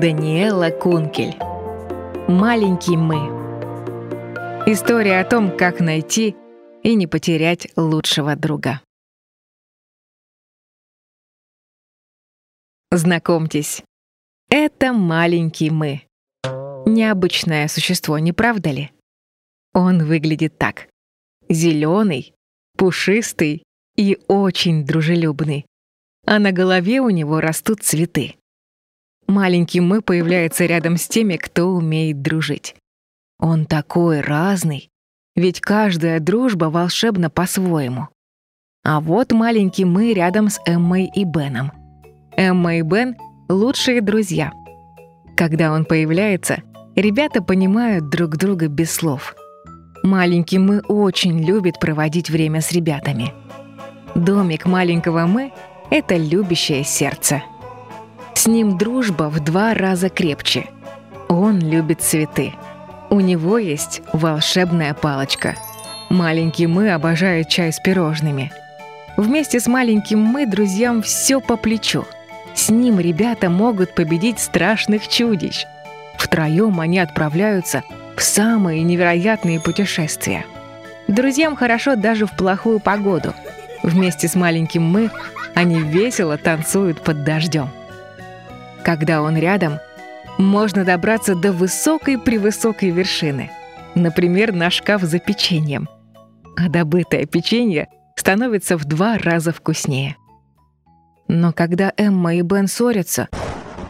Даниэла Кункель. Маленький мы. История о том, как найти и не потерять лучшего друга. Знакомьтесь, это маленький мы. Необычное существо, не правда ли? Он выглядит так. Зеленый, пушистый и очень дружелюбный. А на голове у него растут цветы. Маленький мы появляется рядом с теми, кто умеет дружить. Он такой разный, ведь каждая дружба волшебна по-своему. А вот маленький мы рядом с Эммой и Беном. Эмма и Бен — лучшие друзья. Когда он появляется, ребята понимают друг друга без слов. Маленький мы очень любит проводить время с ребятами. Домик маленького мы — это любящее сердце — с ним дружба в два раза крепче. Он любит цветы. У него есть волшебная палочка. Маленький мы обожает чай с пирожными. Вместе с маленьким мы друзьям все по плечу. С ним ребята могут победить страшных чудищ. Втроем они отправляются в самые невероятные путешествия. Друзьям хорошо даже в плохую погоду. Вместе с маленьким мы они весело танцуют под дождем. Когда он рядом, можно добраться до высокой-превысокой вершины, например, на шкаф за печеньем. А добытое печенье становится в два раза вкуснее. Но когда Эмма и Бен ссорятся,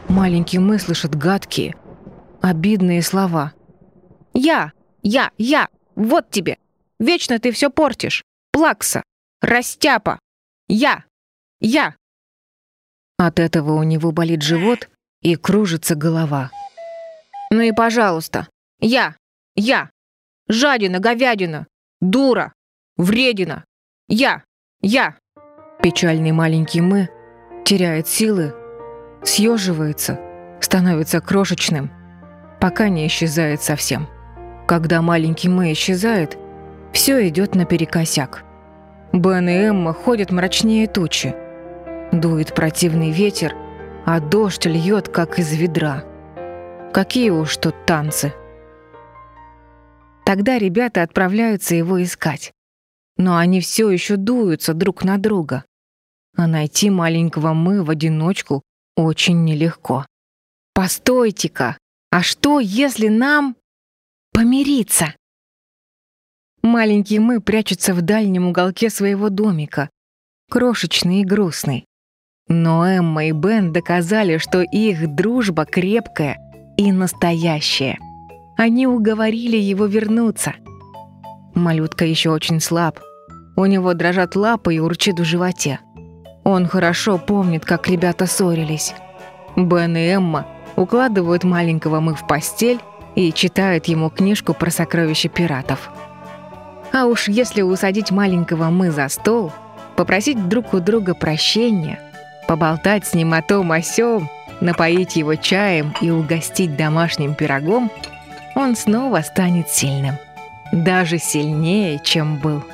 маленький мы слышат гадкие, обидные слова. «Я! Я! Я! Вот тебе! Вечно ты все портишь! Плакса! Растяпа! Я! Я!» От этого у него болит живот и кружится голова. «Ну и пожалуйста, я, я, жадина, говядина, дура, вредина, я, я!» Печальный маленький мы теряет силы, съеживается, становится крошечным, пока не исчезает совсем. Когда маленький мы исчезает, все идет наперекосяк. Бен и Эмма ходят мрачнее тучи, Дует противный ветер, а дождь льет, как из ведра. Какие уж тут танцы. Тогда ребята отправляются его искать. Но они все еще дуются друг на друга. А найти маленького мы в одиночку очень нелегко. Постойте-ка, а что, если нам помириться? Маленький мы прячется в дальнем уголке своего домика, крошечный и грустный. Но Эмма и Бен доказали, что их дружба крепкая и настоящая. Они уговорили его вернуться. Малютка еще очень слаб. У него дрожат лапы и урчит в животе. Он хорошо помнит, как ребята ссорились. Бен и Эмма укладывают маленького мы в постель и читают ему книжку про сокровища пиратов. А уж если усадить маленького мы за стол, попросить друг у друга прощения – поболтать с ним о том о сём, напоить его чаем и угостить домашним пирогом, он снова станет сильным. Даже сильнее, чем был.